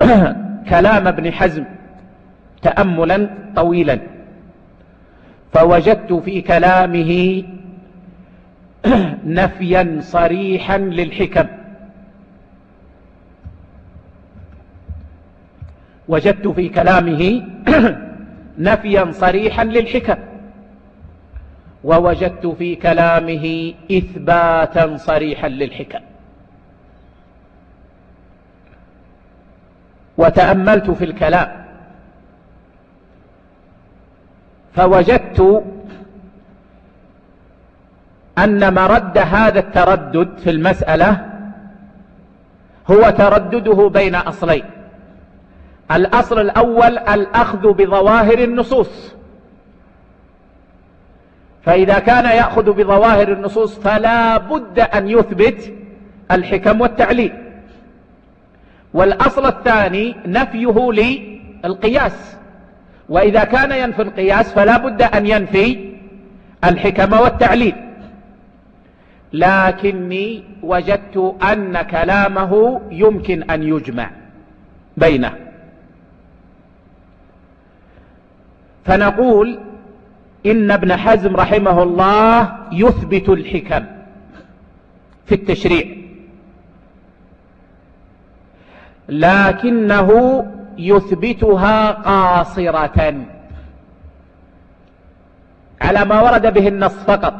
A: كلام ابن حزم تأملا طويلا فوجدت في كلامه نفيا صريحا للحكم. وجدت في كلامه نفيا صريحا للحكم. ووجدت في كلامه إثباتا صريحا للحكم. وتأملت في الكلام. فوجدت أن مرد هذا التردد في المسألة هو تردده بين أصلين. الأصل الأول الأخذ بظواهر النصوص. فإذا كان يأخذ بظواهر النصوص فلا بد أن يثبت الحكم والتعليل. والأصل الثاني نفيه للقياس. وإذا كان ينفي القياس فلا بد أن ينفي الحكم والتعليل. لكني وجدت أن كلامه يمكن أن يجمع بينه. فنقول إن ابن حزم رحمه الله يثبت الحكم في التشريع. لكنه يثبتها قاصرة. على ما ورد به النص فقط.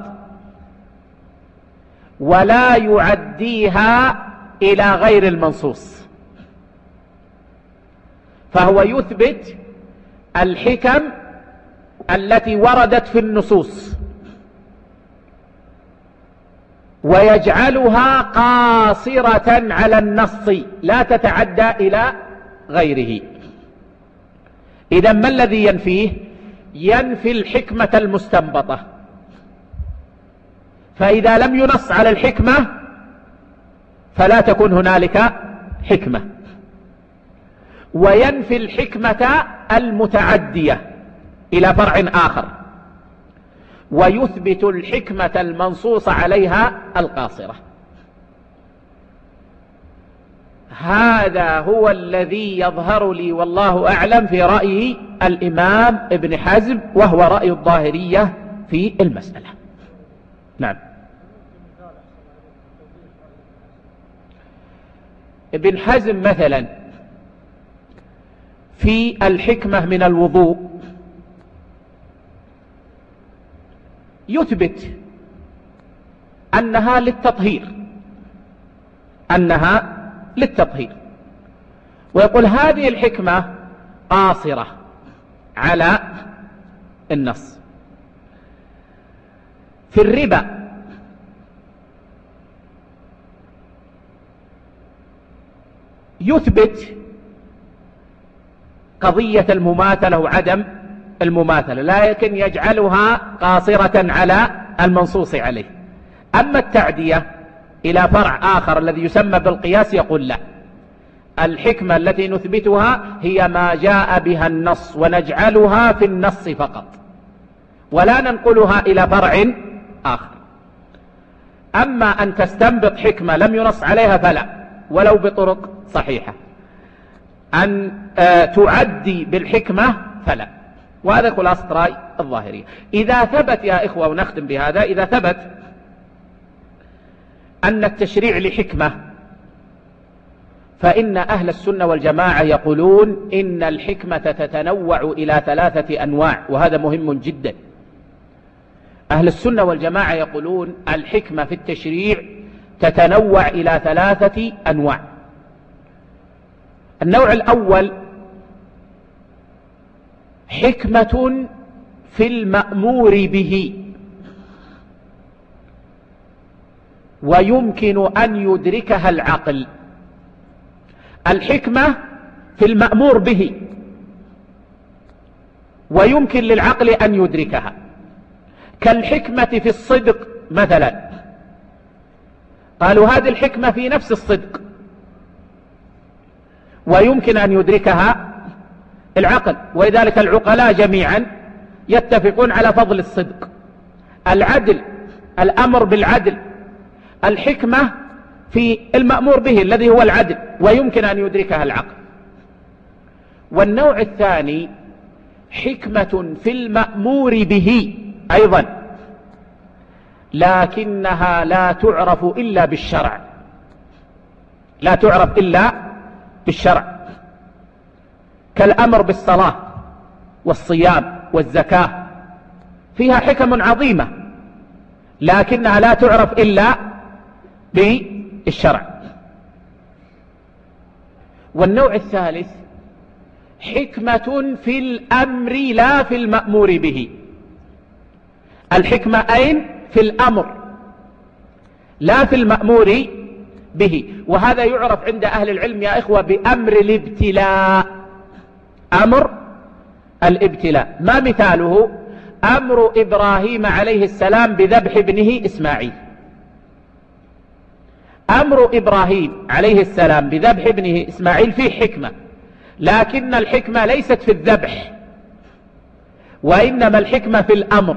A: ولا يعديها إلى غير المنصوص. فهو يثبت الحكم التي وردت في النصوص. ويجعلها قاصرة على النص لا تتعدى إلى غيره. إذا ما الذي ينفيه؟ ينفي الحكمة المستنبطة. فإذا لم ينص على الحكمة فلا تكون هنالك حكمة. وينفي الحكمة المتعدية. إلى فرع آخر. ويثبت الحكمة المنصوص عليها القاصرة. هذا هو الذي يظهر لي والله أعلم في رأي الإمام ابن حزم وهو رأي الظاهرية في المسألة. نعم. ابن حزم مثلا في الحكمة من الوضوء. يثبت أنها للتطهير أنها للتطهير. ويقول هذه الحكمة قاصرة على النص. في الربا يثبت قضية المماثلة وعدم المماثلة لكن يجعلها قاصرة على المنصوص عليه. أما التعدية إلى فرع آخر الذي يسمى بالقياس يقول لا. الحكمة التي نثبتها هي ما جاء بها النص ونجعلها في النص فقط ولا ننقلها إلى فرع آخر. أما أن تستنبط حكمة لم ينص عليها فلا ولو بطرق صحيحة. أن آه، تعدي بالحكمة فلا. وهذا خلاصة رأي الظاهرية. إذا ثبت يا إخوة ونختم بهذا إذا ثبت أن التشريع لحكمة فإن أهل السنة والجماعة يقولون إن الحكمة تتنوع إلى ثلاثة أنواع وهذا مهم جدا. أهل السنة والجماعة يقولون الحكمة في التشريع تتنوع إلى ثلاثة أنواع. النوع الأول حكمة في المأمور به. ويمكن أن يدركها العقل. الحكمة في المأمور به. ويمكن للعقل أن يدركها. كالحكمة في الصدق مثلا. قالوا هذه الحكمة في نفس الصدق. ويمكن أن يدركها العقل ولذلك العقلاء جميعا يتفقون على فضل الصدق. العدل الأمر بالعدل الحكمة في المأمور به الذي هو العدل ويمكن أن يدركها العقل. والنوع الثاني حكمة في المأمور به أيضا لكنها لا تعرف إلا بالشرع. لا تعرف إلا بالشرع. كالأمر بالصلاة والصيام والزكاة فيها حكم عظيمة لكنها لا تعرف إلا بالشرع. والنوع الثالث حكمة في الأمر لا في المأمور به. الحكمة أين؟ في الأمر لا في المأمور به. وهذا يعرف عند أهل العلم يا إخوة بأمر الابتلاء. أمر الابتلاء. ما مثاله؟ أمر إبراهيم عليه السلام بذبح ابنه إسماعيل. أمر إبراهيم عليه السلام بذبح ابنه إسماعيل فيه حكمة لكن الحكمة ليست في الذبح وإنما الحكمة في الأمر.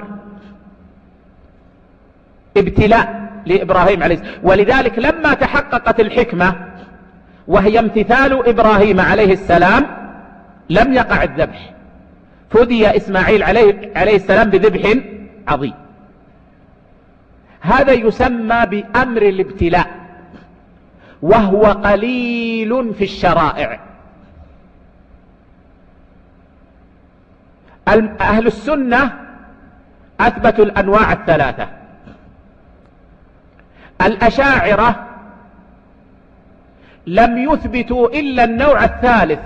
A: ابتلاء لإبراهيم عليه السلام. ولذلك لما تحققت الحكمة وهي امتثال إبراهيم عليه السلام لم يقع الذبح. فدي إسماعيل عليه, عليه السلام بذبح عظيم. هذا يسمى بأمر الابتلاء وهو قليل في الشرائع. أهل السنة أثبتوا الأنواع الثلاثة. الأشاعرة لم يثبتوا إلا النوع الثالث.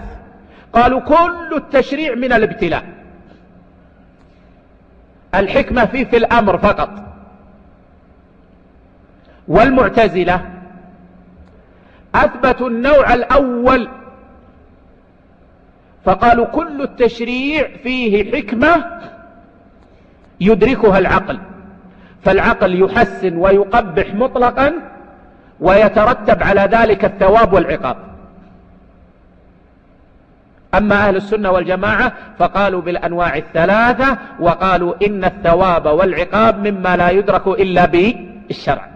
A: قالوا كل التشريع من الابتلاء. الحكمة فيه في الأمر فقط. والمعتزلة أثبتوا النوع الأول. فقالوا كل التشريع فيه حكمة يدركها العقل. فالعقل يحسن ويقبح مطلقا ويترتب على ذلك الثواب والعقاب. أما أهل السنة والجماعة فقالوا بالأنواع الثلاثة وقالوا إن الثواب والعقاب مما لا يدرك إلا بالشرع.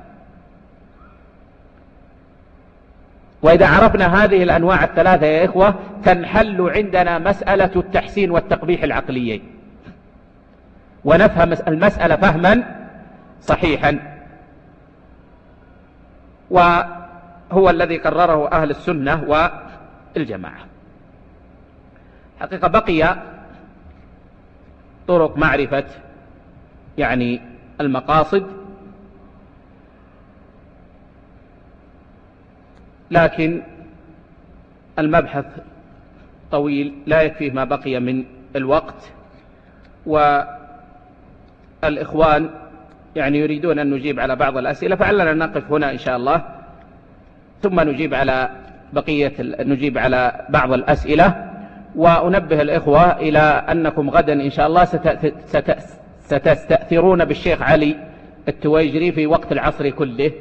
A: وإذا عرفنا هذه الأنواع الثلاثة يا إخوة تنحل عندنا مسألة التحسين والتقبيح العقليين ونفهم المسألة فهما صحيحا. وهو الذي قرره أهل السنة والجماعة. حقيقة بقي طرق معرفة يعني المقاصد. لكن المبحث طويل لا يكفيه ما بقي من الوقت. والإخوان يعني يريدون أن نجيب على بعض الأسئلة فعلنا نقف هنا إن شاء الله. ثم نجيب على بقية نجيب على بعض الأسئلة. وأنبه الإخوة إلى أنكم غدا إن شاء الله ستستأثرون بالشيخ علي التويجري في وقت العصر كله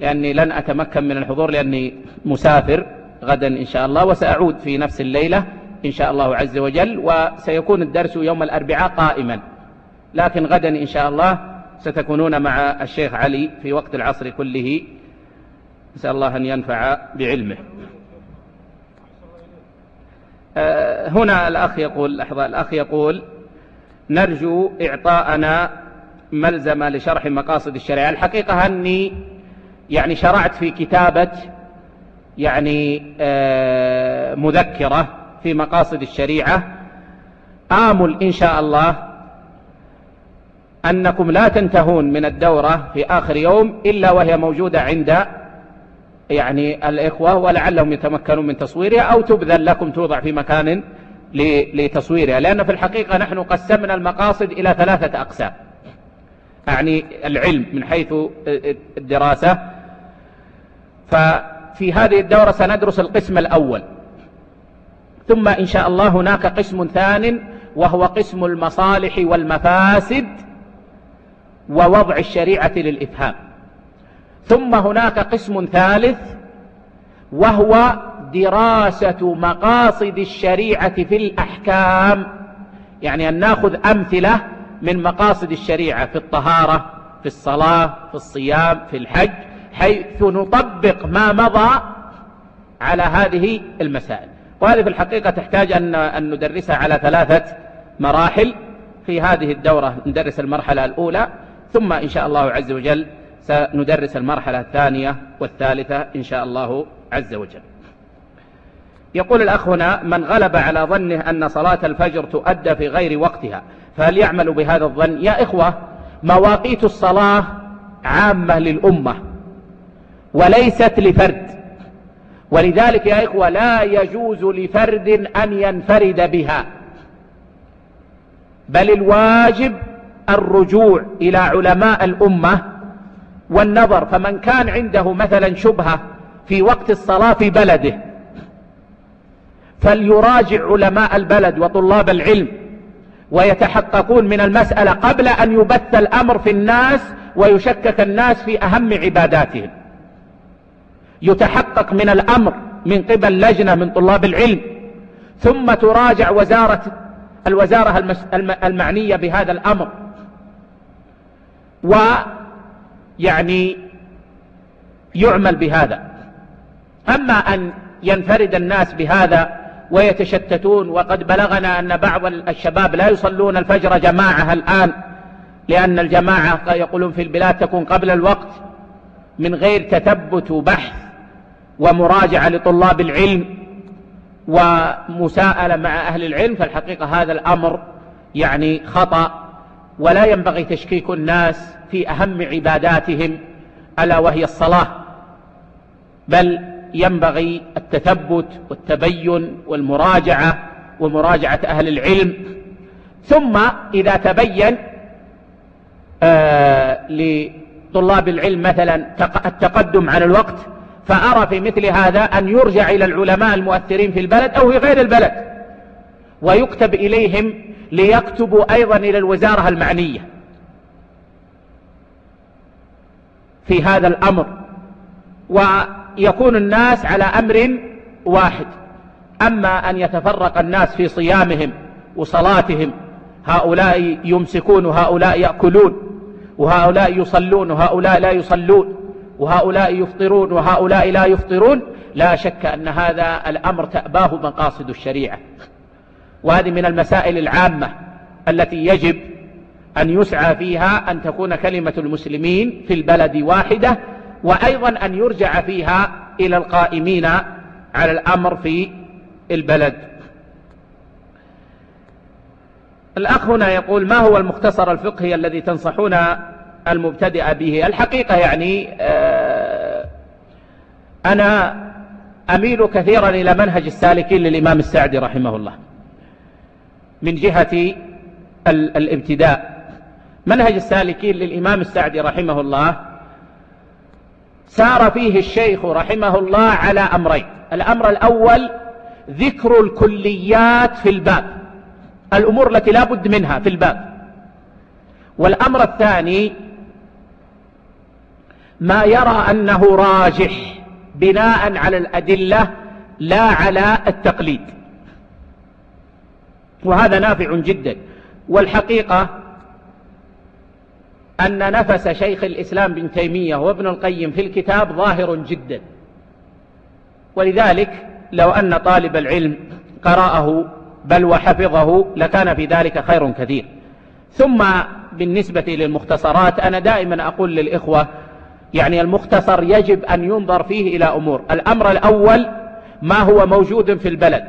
A: لأني لن أتمكن من الحضور لأني مسافر غدا إن شاء الله وسأعود في نفس الليلة إن شاء الله عز وجل وسيكون الدرس يوم الأربعاء قائما. لكن غدا إن شاء الله ستكونون مع الشيخ علي في وقت العصر كله. نسأل الله أن ينفع بعلمه. هنا الأخ يقول لحظة الأخ يقول نرجو إعطاءنا ملزمة لشرح مقاصد الشريعة. الحقيقة أني يعني شرعت في كتابة يعني آه، مذكرة في مقاصد الشريعة. آمل إن شاء الله أنكم لا تنتهون من الدورة في آخر يوم إلا وهي موجودة عند يعني الإخوة ولعلهم يتمكنون من تصويرها أو تبذل لكم توضع في مكان لتصويرها. لأن في الحقيقة نحن قسمنا المقاصد إلى ثلاثة أقسام. يعني العلم من حيث الدراسة. ففي هذه الدورة سندرس القسم الأول. ثم إن شاء الله هناك قسم ثان وهو قسم المصالح والمفاسد ووضع الشريعة للإفهام. ثم هناك قسم ثالث وهو دراسة مقاصد الشريعة في الأحكام. يعني أن نأخذ أمثلة من مقاصد الشريعة في الطهارة في الصلاة في الصيام في الحج حيث نطبق ما مضى على هذه المسائل. وهذه في الحقيقة تحتاج أن, أن ندرسها على ثلاثة مراحل. في هذه الدورة ندرس المرحلة الأولى ثم إن شاء الله عز وجل سندرس المرحلة الثانية والثالثة إن شاء الله عز وجل. يقول الأخ هنا من غلب على ظنه أن صلاة الفجر تؤدى في غير وقتها فهل يعمل بهذا الظن. يا إخوة مواقيت الصلاة عامة للأمة وليست لفرد. ولذلك يا إخوة لا يجوز لفرد أن ينفرد بها بل الواجب الرجوع إلى علماء الأمة والنظر فمن كان عنده مثلا شبهة في وقت الصلاة في بلده فليراجع علماء البلد وطلاب العلم ويتحققون من المسألة قبل أن يبث الأمر في الناس ويشكك الناس في أهم عباداتهم. يتحقق من الأمر من قبل لجنة من طلاب العلم. ثم تراجع وزارة الوزارة المعنية بهذا الأمر. ويعني يعمل بهذا. أما أن ينفرد الناس بهذا ويتشتتون وقد بلغنا أن بعض الشباب لا يصلون الفجر جماعة الآن لأن الجماعة يقولون في البلاد تكون قبل الوقت من غير تثبت وبحث ومراجعة لطلاب العلم ومساءلة مع أهل العلم فالحقيقة هذا الأمر يعني خطأ ولا ينبغي تشكيك الناس في أهم عباداتهم ألا وهي الصلاة. بل ينبغي التثبت والتبين والمراجعة ومراجعة أهل العلم. ثم إذا تبين آه طلاب العلم مثلا التقدم عن الوقت فأرى في مثل هذا أن يرجع إلى العلماء المؤثرين في البلد أو في غير البلد. ويكتب إليهم ليكتبوا أيضا إلى الوزارة المعنية. في هذا الأمر ويكون الناس على أمر واحد أما أن يتفرق الناس في صيامهم وصلاتهم هؤلاء يمسكون وهؤلاء يأكلون وهؤلاء يصلون وهؤلاء لا يصلون وهؤلاء يفطرون وهؤلاء لا يفطرون لا شك أن هذا الأمر تأباه مقاصد الشريعة. وهذه من المسائل العامة التي يجب أن يسعى فيها أن تكون كلمة المسلمين في البلد واحدة وأيضا أن يرجع فيها إلى القائمين على الأمر في البلد. الأخ هنا يقول ما هو المختصر الفقهي الذي تنصحون المبتدئ به؟ الحقيقة يعني آه، أنا أميل كثيرا إلى منهج السالكين للإمام السعدي رحمه الله من جهة الابتداء. منهج السالكين للإمام السعدي رحمه الله سار فيه الشيخ رحمه الله على أمرين. الأمر الأول ذكر الكليات في الباب الأمور التي لا بد منها في الباب. والأمر الثاني ما يرى أنه راجح بناء على الأدلة لا على التقليد. وهذا نافع جدا. والحقيقة أن نفس شيخ الإسلام بن تيمية وابن القيم في الكتاب ظاهر جدا. ولذلك لو أن طالب العلم قرأه بل وحفظه لكان في ذلك خير كثير. ثم بالنسبة للمختصرات أنا دائما أقول للإخوة يعني المختصر يجب أن ينظر فيه إلى أمور. الأمر الأول ما هو موجود في البلد؟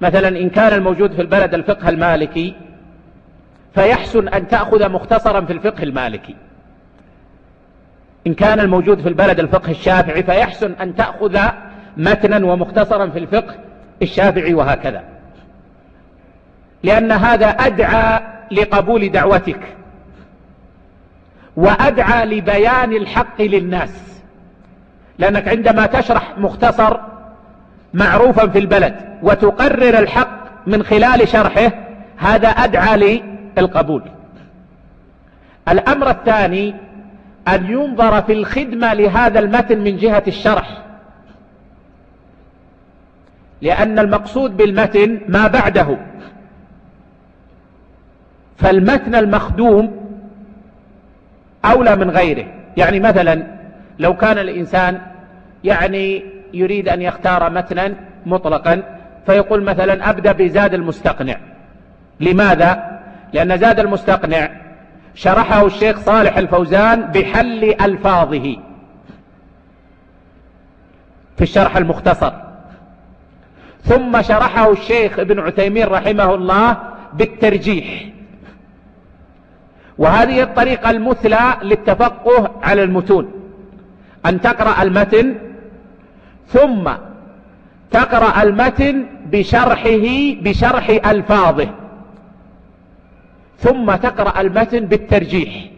A: مثلا إن كان الموجود في البلد الفقه المالكي فيحسن أن تأخذ مختصرا في الفقه المالكي. إن كان الموجود في البلد الفقه الشافعي فيحسن أن تأخذ متنا ومختصرا في الفقه الشافعي وهكذا. لأن هذا أدعى لقبول دعوتك وأدعى لبيان الحق للناس. لأنك عندما تشرح مختصر معروفا في البلد وتقرر الحق من خلال شرحه هذا أدعى للقبول الأمر الثاني أن ينظر في الخدمة لهذا المتن من جهة الشرح. لأن المقصود بالمتن ما بعده. فالمتن المخدوم أولى من غيره. يعني مثلا لو كان الإنسان يعني يريد أن يختار متنا مطلقا فيقول مثلا أبدأ بزاد المستقنع. لماذا؟ لأن زاد المستقنع شرحه الشيخ صالح الفوزان بحل ألفاظه في الشرح المختصر. ثم شرحه الشيخ ابن عثيمين رحمه الله بالترجيح. وهذه الطريقة المثلى للتفقه على المتون. أن تقرأ المتن ثم تقرأ المتن بشرحه بشرح ألفاظه. ثم تقرأ المتن بالترجيح.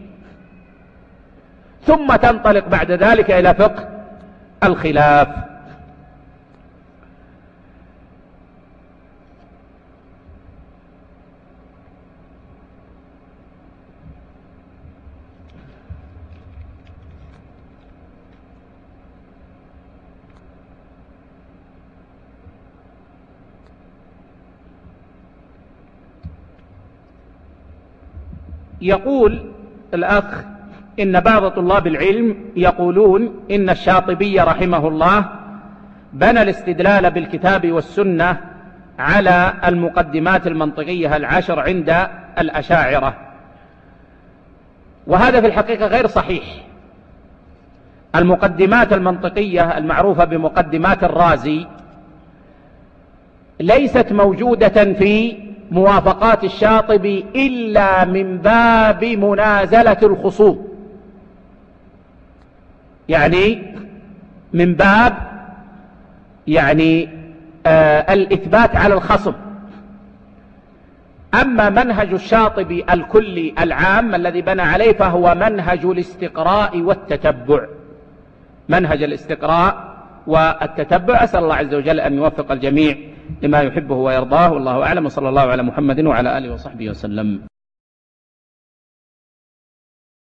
A: ثم تنطلق بعد ذلك إلى فقه الخلاف. يقول الأخ إن بعض طلاب العلم يقولون إن الشاطبي رحمه الله بنى الاستدلال بالكتاب والسنة على المقدمات المنطقية العشر عند الأشاعرة. وهذا في الحقيقة غير صحيح. المقدمات المنطقية المعروفة بمقدمات الرازي ليست موجودة في موافقات الشاطبي إلا من باب منازلة الخصوم. يعني من باب يعني آه الإثبات على الخصم. أما منهج الشاطبي الكلي العام الذي بنى عليه فهو منهج الاستقراء والتتبع. منهج الاستقراء والتتبع. أسأل الله عز وجل أن يوفق الجميع. لما يحبه ويرضاه والله أعلم وصلى الله على محمد وعلى آله وصحبه وسلم.